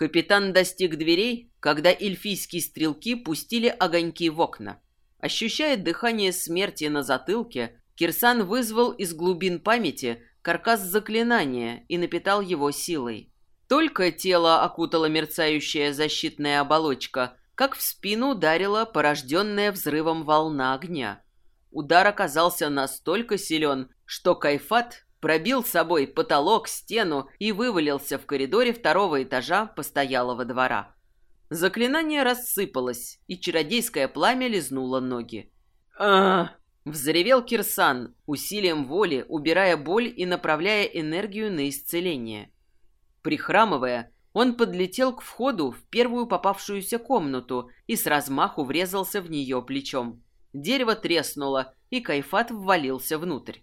Капитан достиг дверей, когда эльфийские стрелки пустили огоньки в окна. Ощущая дыхание смерти на затылке, Кирсан вызвал из глубин памяти каркас заклинания и напитал его силой. Только тело окутала мерцающая защитная оболочка, как в спину ударила порожденная взрывом волна огня. Удар оказался настолько силен, что Кайфат пробил собой потолок, стену и вывалился в коридоре второго этажа постоялого двора. Заклинание рассыпалось, и чародейское пламя лизнуло ноги. а Взревел Кирсан, усилием воли убирая боль и направляя энергию на исцеление. Прихрамывая, он подлетел к входу в первую попавшуюся комнату и с размаху врезался в нее плечом. Дерево треснуло, и Кайфат ввалился внутрь.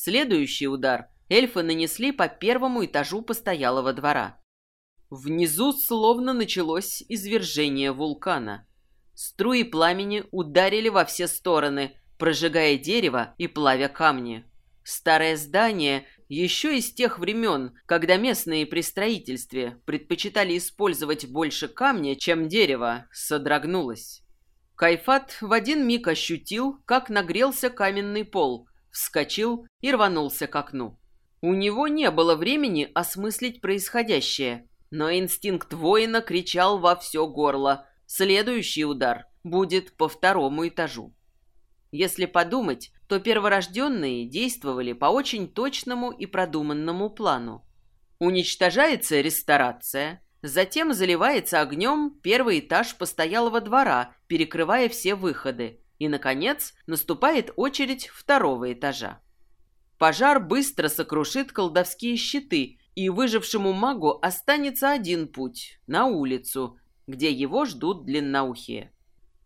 Следующий удар эльфы нанесли по первому этажу постоялого двора. Внизу словно началось извержение вулкана. Струи пламени ударили во все стороны, прожигая дерево и плавя камни. Старое здание еще из тех времен, когда местные при строительстве предпочитали использовать больше камня, чем дерева, содрогнулось. Кайфат в один миг ощутил, как нагрелся каменный пол, вскочил и рванулся к окну. У него не было времени осмыслить происходящее, но инстинкт воина кричал во все горло. Следующий удар будет по второму этажу. Если подумать, то перворожденные действовали по очень точному и продуманному плану. Уничтожается ресторация, затем заливается огнем первый этаж постоялого двора, перекрывая все выходы, и, наконец, наступает очередь второго этажа. Пожар быстро сокрушит колдовские щиты, и выжившему магу останется один путь – на улицу, где его ждут длинноухие.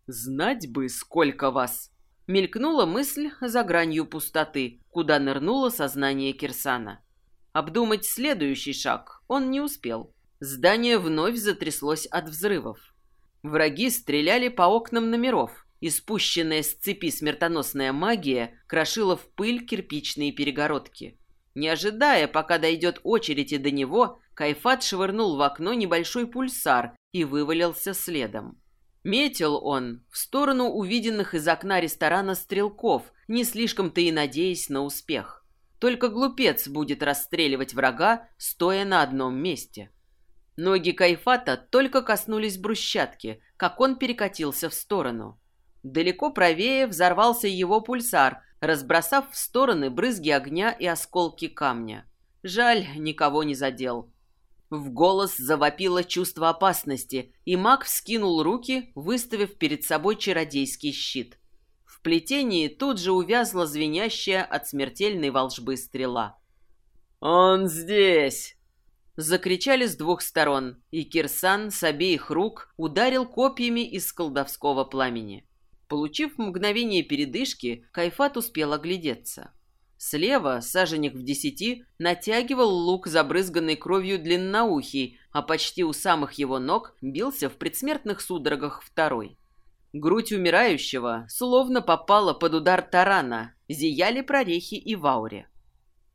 «Знать бы, сколько вас!» Мелькнула мысль за гранью пустоты, куда нырнуло сознание Кирсана. Обдумать следующий шаг он не успел. Здание вновь затряслось от взрывов. Враги стреляли по окнам номеров, и спущенная с цепи смертоносная магия крошила в пыль кирпичные перегородки. Не ожидая, пока дойдет очередь и до него, Кайфат швырнул в окно небольшой пульсар и вывалился следом. Метил он в сторону увиденных из окна ресторана стрелков, не слишком-то и надеясь на успех. Только глупец будет расстреливать врага, стоя на одном месте. Ноги Кайфата только коснулись брусчатки, как он перекатился в сторону. Далеко правее взорвался его пульсар, разбросав в стороны брызги огня и осколки камня. Жаль, никого не задел. В голос завопило чувство опасности, и маг вскинул руки, выставив перед собой чародейский щит. В плетении тут же увязла звенящая от смертельной волжбы стрела. «Он здесь!» Закричали с двух сторон, и Кирсан с обеих рук ударил копьями из колдовского пламени. Получив мгновение передышки, Кайфат успел оглядеться. Слева, саженек в десяти, натягивал лук, забрызганный кровью длинноухий, а почти у самых его ног бился в предсмертных судорогах второй. Грудь умирающего словно попала под удар тарана, зияли прорехи и в ауре.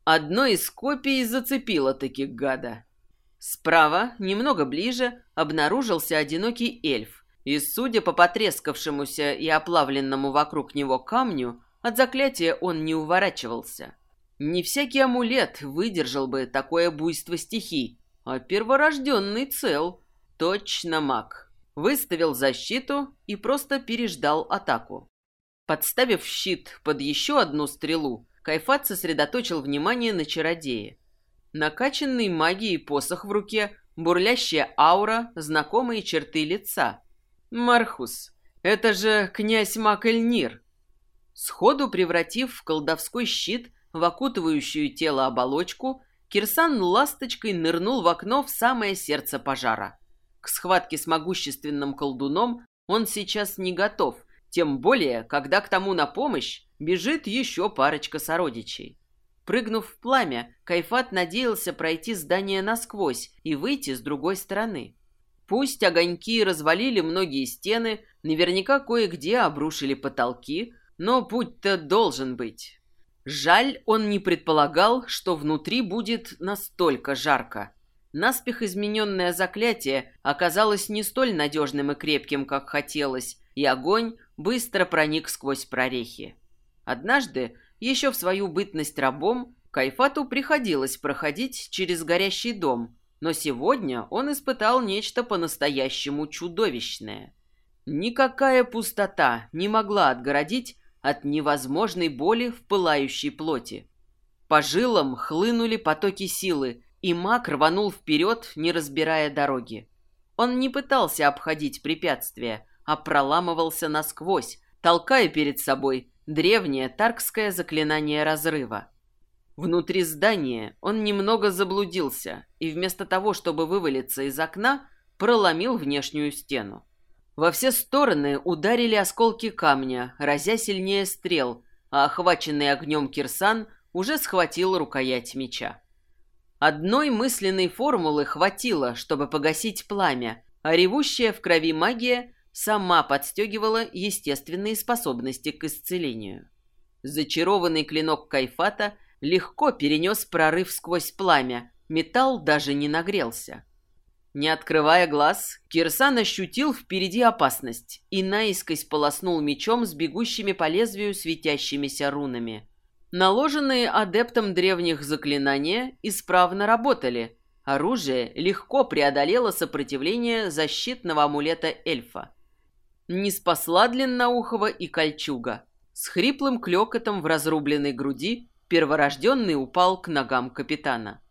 Одно из копий зацепило таки гада. Справа, немного ближе, обнаружился одинокий эльф, и, судя по потрескавшемуся и оплавленному вокруг него камню, от заклятия он не уворачивался. Не всякий амулет выдержал бы такое буйство стихий, а перворожденный цел. Точно маг. Выставил защиту и просто переждал атаку. Подставив щит под еще одну стрелу, Кайфат сосредоточил внимание на чародее. Накачанный магией посох в руке, бурлящая аура, знакомые черты лица – Мархус, это же князь Макельнир. Сходу превратив в колдовской щит в окутывающую тело оболочку, Кирсан ласточкой нырнул в окно в самое сердце пожара. К схватке с могущественным колдуном он сейчас не готов, тем более, когда к тому на помощь бежит еще парочка сородичей. Прыгнув в пламя, Кайфат надеялся пройти здание насквозь и выйти с другой стороны. Пусть огоньки развалили многие стены, наверняка кое-где обрушили потолки, но путь-то должен быть. Жаль, он не предполагал, что внутри будет настолько жарко. Наспех измененное заклятие оказалось не столь надежным и крепким, как хотелось, и огонь быстро проник сквозь прорехи. Однажды, еще в свою бытность рабом, Кайфату приходилось проходить через горящий дом, но сегодня он испытал нечто по-настоящему чудовищное. Никакая пустота не могла отгородить от невозможной боли в пылающей плоти. По жилам хлынули потоки силы, и маг рванул вперед, не разбирая дороги. Он не пытался обходить препятствия, а проламывался насквозь, толкая перед собой древнее таркское заклинание разрыва. Внутри здания он немного заблудился и вместо того, чтобы вывалиться из окна, проломил внешнюю стену. Во все стороны ударили осколки камня, разя сильнее стрел, а охваченный огнем Кирсан уже схватил рукоять меча. Одной мысленной формулы хватило, чтобы погасить пламя, а ревущая в крови магия сама подстегивала естественные способности к исцелению. Зачарованный клинок Кайфата легко перенес прорыв сквозь пламя, металл даже не нагрелся. Не открывая глаз, Кирсан ощутил впереди опасность и наискось полоснул мечом с бегущими по лезвию светящимися рунами. Наложенные адептом древних заклинания исправно работали. Оружие легко преодолело сопротивление защитного амулета эльфа. Не спасла длинноухого и кольчуга. С хриплым клёкотом в разрубленной груди перворожденный упал к ногам капитана.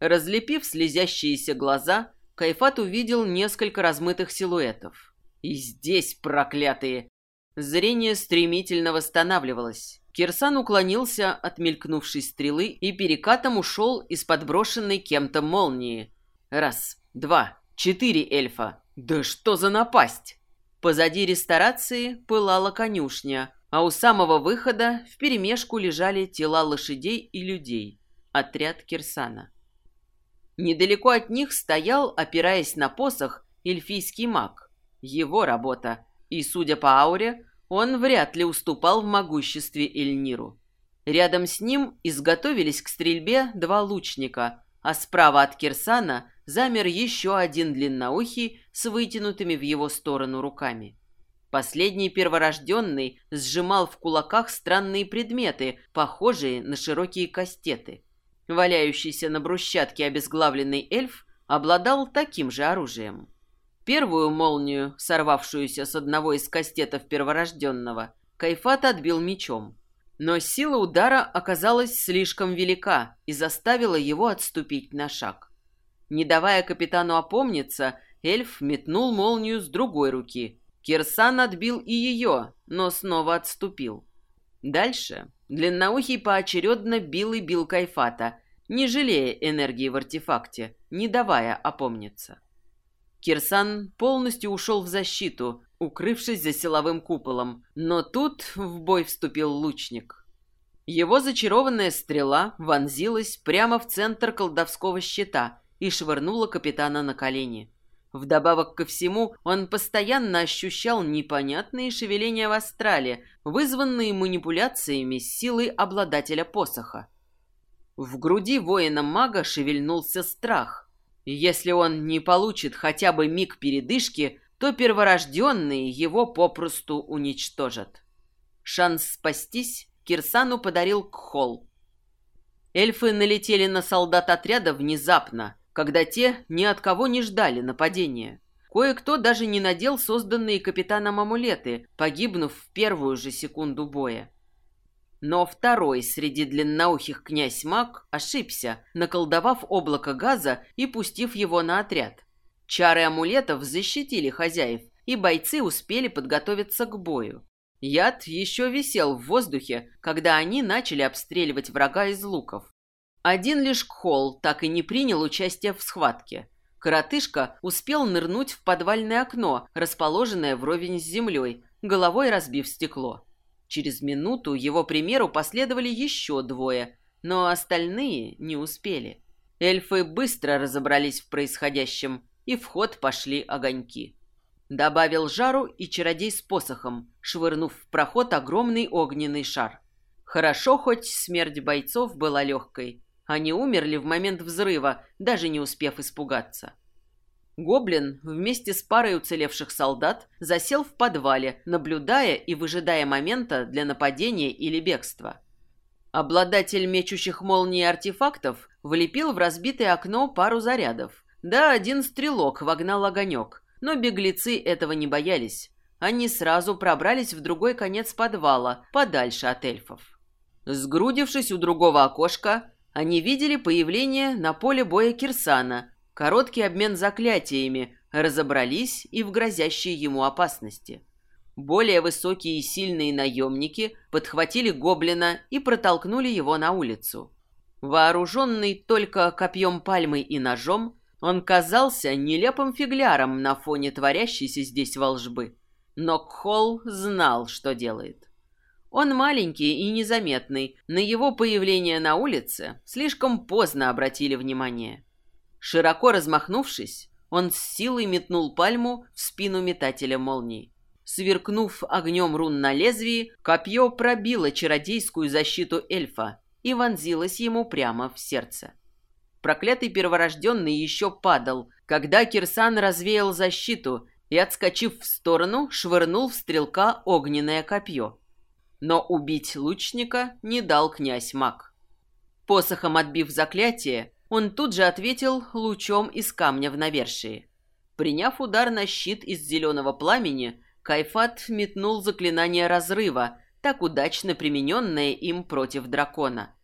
Разлепив слезящиеся глаза, Кайфат увидел несколько размытых силуэтов. И здесь, проклятые! Зрение стремительно восстанавливалось. Кирсан уклонился от мелькнувшей стрелы и перекатом ушел из подброшенной кем-то молнии. Раз, два, четыре эльфа. Да что за напасть! Позади ресторации пылала конюшня, а у самого выхода вперемешку лежали тела лошадей и людей. Отряд Кирсана. Недалеко от них стоял, опираясь на посох, эльфийский маг. Его работа. И, судя по ауре, он вряд ли уступал в могуществе Эльниру. Рядом с ним изготовились к стрельбе два лучника, а справа от Кирсана замер еще один длинноухий с вытянутыми в его сторону руками. Последний перворожденный сжимал в кулаках странные предметы, похожие на широкие кастеты. Валяющийся на брусчатке обезглавленный эльф обладал таким же оружием. Первую молнию, сорвавшуюся с одного из кастетов перворожденного, Кайфат отбил мечом. Но сила удара оказалась слишком велика и заставила его отступить на шаг. Не давая капитану опомниться, эльф метнул молнию с другой руки. Кирсан отбил и ее, но снова отступил. Дальше длинноухий поочередно бил и бил Кайфата, не жалея энергии в артефакте, не давая опомниться. Кирсан полностью ушел в защиту, укрывшись за силовым куполом, но тут в бой вступил лучник. Его зачарованная стрела вонзилась прямо в центр колдовского щита и швырнула капитана на колени. Вдобавок ко всему, он постоянно ощущал непонятные шевеления в астрале, вызванные манипуляциями с силой обладателя посоха. В груди воина-мага шевельнулся страх. Если он не получит хотя бы миг передышки, то перворожденные его попросту уничтожат. Шанс спастись Кирсану подарил Кхол. Эльфы налетели на солдат отряда внезапно, когда те ни от кого не ждали нападения. Кое-кто даже не надел созданные капитаном амулеты, погибнув в первую же секунду боя. Но второй среди длинноухих князь Мак ошибся, наколдовав облако газа и пустив его на отряд. Чары амулетов защитили хозяев, и бойцы успели подготовиться к бою. Яд еще висел в воздухе, когда они начали обстреливать врага из луков. Один лишь Кхол так и не принял участие в схватке. Коротышка успел нырнуть в подвальное окно, расположенное вровень с землей, головой разбив стекло. Через минуту его примеру последовали еще двое, но остальные не успели. Эльфы быстро разобрались в происходящем, и в ход пошли огоньки. Добавил жару и чародей с посохом, швырнув в проход огромный огненный шар. Хорошо, хоть смерть бойцов была легкой. Они умерли в момент взрыва, даже не успев испугаться. Гоблин вместе с парой уцелевших солдат засел в подвале, наблюдая и выжидая момента для нападения или бегства. Обладатель мечущих молний артефактов влепил в разбитое окно пару зарядов. Да, один стрелок вогнал огонек, но беглецы этого не боялись. Они сразу пробрались в другой конец подвала, подальше от эльфов. Сгрудившись у другого окошка, они видели появление на поле боя Кирсана, короткий обмен заклятиями, разобрались и в грозящей ему опасности. Более высокие и сильные наемники подхватили гоблина и протолкнули его на улицу. Вооруженный только копьем пальмы и ножом, он казался нелепым фигляром на фоне творящейся здесь волжбы. Но Кхол знал, что делает. Он маленький и незаметный, на его появление на улице слишком поздно обратили внимание. Широко размахнувшись, он с силой метнул пальму в спину метателя молний. Сверкнув огнем рун на лезвии, копье пробило чародейскую защиту эльфа и вонзилось ему прямо в сердце. Проклятый перворожденный еще падал, когда Кирсан развеял защиту и, отскочив в сторону, швырнул в стрелка огненное копье. Но убить лучника не дал князь Мак. Посохом отбив заклятие, он тут же ответил лучом из камня в навершии. Приняв удар на щит из зеленого пламени, Кайфат метнул заклинание разрыва, так удачно примененное им против дракона.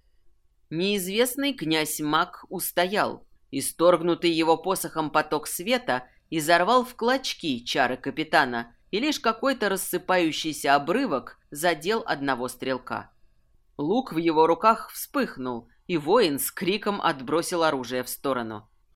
Неизвестный князь Мак устоял. Исторгнутый его посохом поток света изорвал в клочки чары капитана, и лишь какой-то рассыпающийся обрывок задел одного стрелка. Лук в его руках вспыхнул, и воин с криком отбросил оружие в сторону.